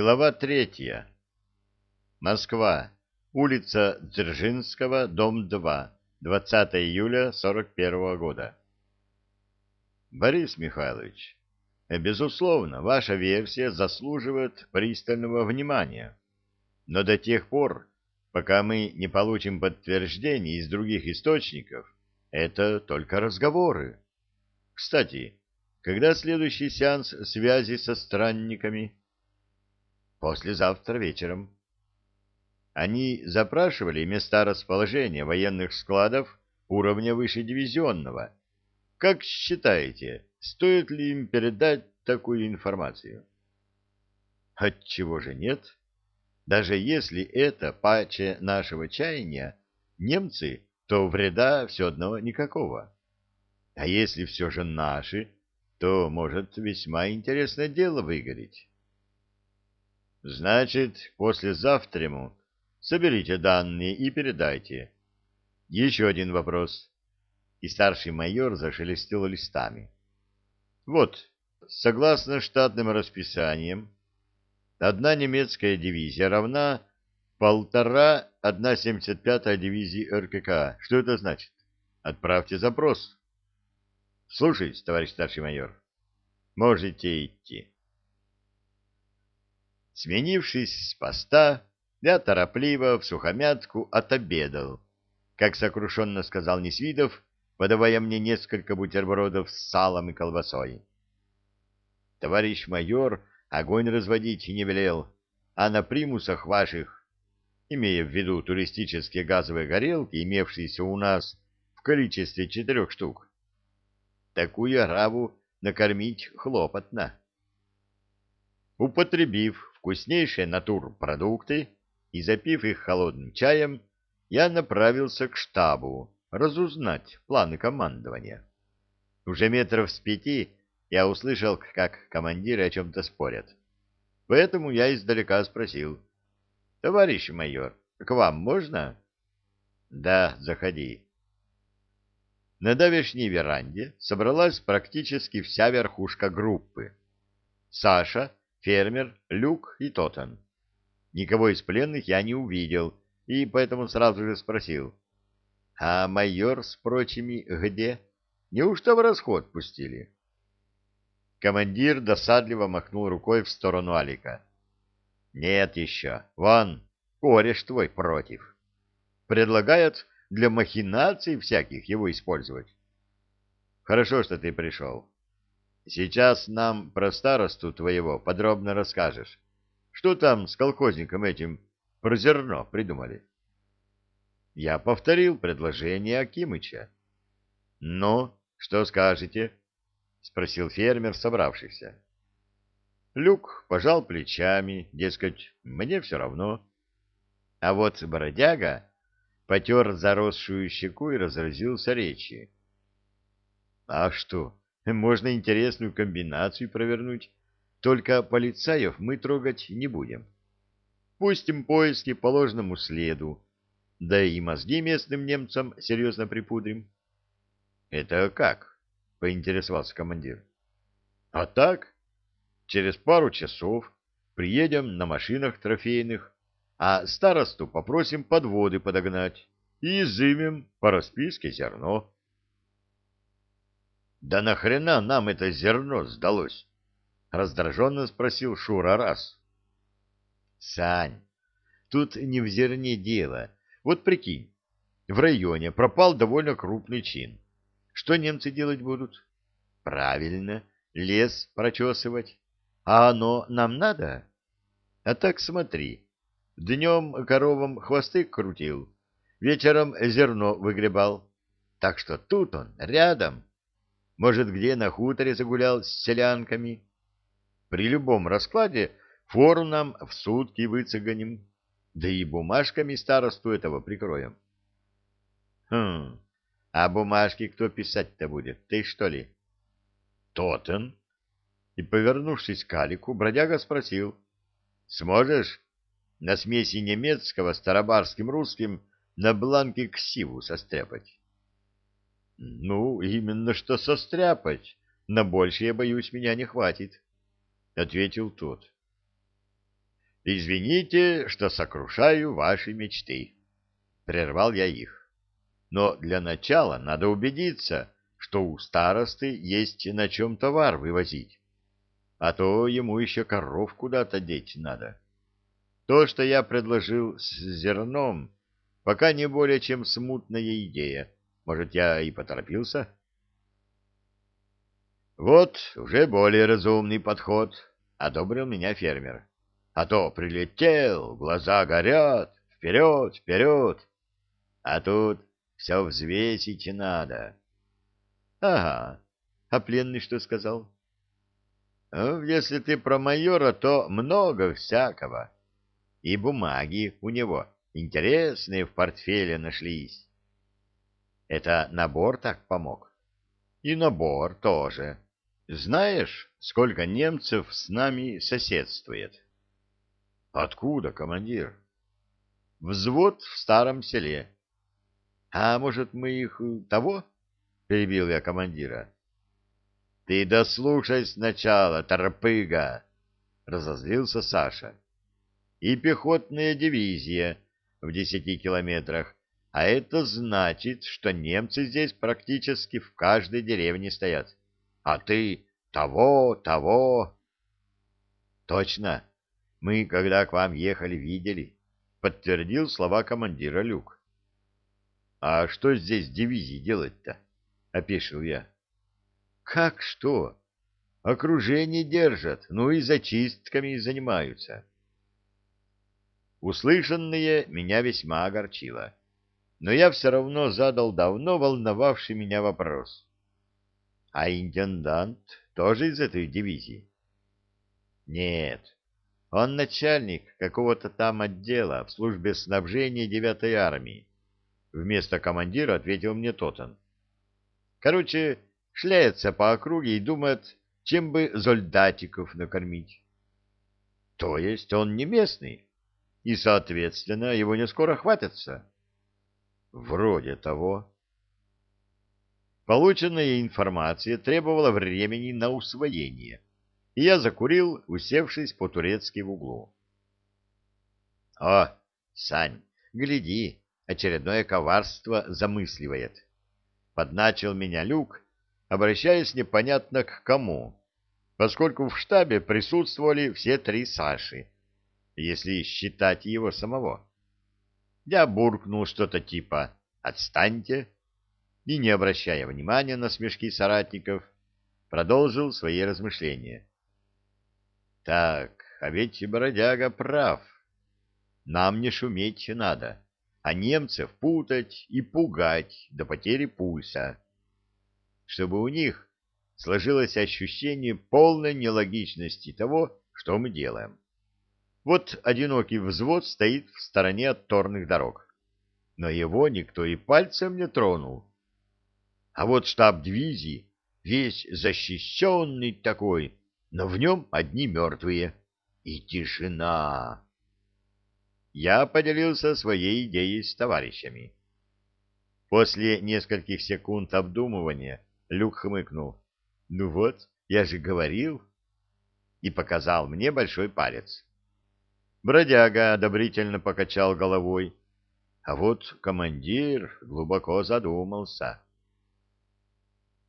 Глава третья. Москва. Улица Дзержинского, дом 2. 20 июля 41 года. Борис Михайлович, безусловно, ваша версия заслуживает пристального внимания. Но до тех пор, пока мы не получим подтверждений из других источников, это только разговоры. Кстати, когда следующий сеанс связи со странниками? Послезавтра вечером. Они запрашивали места расположения военных складов уровня выше дивизионного. Как считаете, стоит ли им передать такую информацию? Отчего же нет? Даже если это паче нашего чаяния, немцы, то вреда все одно никакого. А если все же наши, то может весьма интересное дело выгореть. Значит, послезавтраму соберите данные и передайте. Еще один вопрос. И старший майор зашелестел листами. Вот, согласно штатным расписаниям, одна немецкая дивизия равна полтора одна семьдесят пятая дивизии РКК. Что это значит? Отправьте запрос. Слушаюсь, товарищ старший майор. Можете идти. Сменившись с поста, я торопливо в сухомятку отобедал, как сокрушенно сказал Несвидов, подавая мне несколько бутербродов с салом и колбасой. Товарищ майор огонь разводить не велел, а на примусах ваших, имея в виду туристические газовые горелки, имевшиеся у нас в количестве четырех штук, такую ораву накормить хлопотно. Употребив вкуснейшие натурпродукты и, запив их холодным чаем, я направился к штабу разузнать планы командования. Уже метров с пяти я услышал, как командиры о чем-то спорят. Поэтому я издалека спросил. — Товарищ майор, к вам можно? — Да, заходи. На давешней веранде собралась практически вся верхушка группы. Саша фермер, Люк и Тотан. Никого из пленных я не увидел, и поэтому сразу же спросил. — А майор с прочими где? Неужто в расход пустили? Командир досадливо махнул рукой в сторону Алика. — Нет еще. Вон, кореш твой против. Предлагает для махинаций всяких его использовать. Хорошо, что ты пришел. Сейчас нам про старосту твоего подробно расскажешь. Что там с колхозником этим про зерно придумали? Я повторил предложение Акимыча. — Ну, что скажете? — спросил фермер, собравшихся. Люк пожал плечами, дескать, мне все равно. А вот бродяга потер заросшую щеку и разразился речи. — А что, можно интересную комбинацию провернуть. Только полицаев мы трогать не будем. Пустим поиски по ложному следу, да и мозги местным немцам серьезно припудрим. — Это как? — поинтересовался командир. — А так, через пару часов приедем на машинах трофейных, а старосту попросим подводы подогнать и изымем по расписке зерно. Да нахрена нам это зерно сдалось? Раздраженно спросил Шура раз. Сань, тут не в зерне дело. Вот прикинь, в районе пропал довольно крупный чин. Что немцы делать будут? Правильно, лес прочесывать. А оно нам надо? А так смотри, днем коровам хвосты крутил, вечером зерно выгребал. Так что тут он, рядом. Может, где на хуторе загулял с селянками? При любом раскладе фору нам в сутки выцеганим, да и бумажками старосту этого прикроем. Хм, а бумажки кто писать-то будет, ты что ли? Тотен. И, повернувшись к Алику, бродяга спросил, сможешь на смеси немецкого с тарабарским русским на бланке ксиву состряпать? — Ну, именно что состряпать. На большее, боюсь, меня не хватит, — ответил тот. Извините, что сокрушаю ваши мечты. Прервал я их. Но для начала надо убедиться, что у старосты есть на чем товар вывозить. А то ему еще коров куда-то деть надо. То, что я предложил с зерном, пока не более чем смутная идея. Может, я и поторопился? Вот уже более разумный подход, — одобрил меня фермер. А то прилетел, глаза горят, вперед, вперед. А тут все взвесить надо. Ага. А пленный что сказал? Ну, если ты про майора, то много всякого. И бумаги у него интересные в портфеле нашлись. Это набор так помог? И набор тоже. Знаешь, сколько немцев с нами соседствует? Откуда, командир? Взвод в старом селе. А может, мы их того? Перебил я командира. Ты дослушай сначала, торпыга, разозлился Саша. И пехотная дивизия в десяти километрах, а это значит, что немцы здесь практически в каждой деревне стоят а ты того, того. Точно. Мы, когда к вам ехали, видели. Подтвердил слова командира Люк. А что здесь дивизии делать-то? Опешил я. Как что? Окружение держат, ну и зачистками занимаются. Услышанное меня весьма огорчило. Но я все равно задал давно волновавший меня вопрос. А интендант тоже из этой дивизии? Нет, он начальник какого-то там отдела в службе снабжения девятой армии. Вместо командира ответил мне Тотан. Короче, шляется по округе и думает, чем бы зольдатиков накормить. То есть он не местный, и, соответственно, его не скоро хватится. Вроде того. Полученная информация требовала времени на усвоение, и я закурил, усевшись по-турецки в углу. — О, Сань, гляди, очередное коварство замысливает. Подначил меня Люк, обращаясь непонятно к кому, поскольку в штабе присутствовали все три Саши, если считать его самого. Я буркнул что-то типа «Отстаньте!» и, не обращая внимания на смешки соратников, продолжил свои размышления. «Так, а ведь бродяга прав. Нам не шуметь надо, а немцев путать и пугать до потери пульса, чтобы у них сложилось ощущение полной нелогичности того, что мы делаем. Вот одинокий взвод стоит в стороне от торных дорог, но его никто и пальцем не тронул а вот штаб дивизии весь защищенный такой, но в нем одни мертвые. И тишина. Я поделился своей идеей с товарищами. После нескольких секунд обдумывания Люк хмыкнул. «Ну вот, я же говорил!» И показал мне большой палец. Бродяга одобрительно покачал головой, а вот командир глубоко задумался.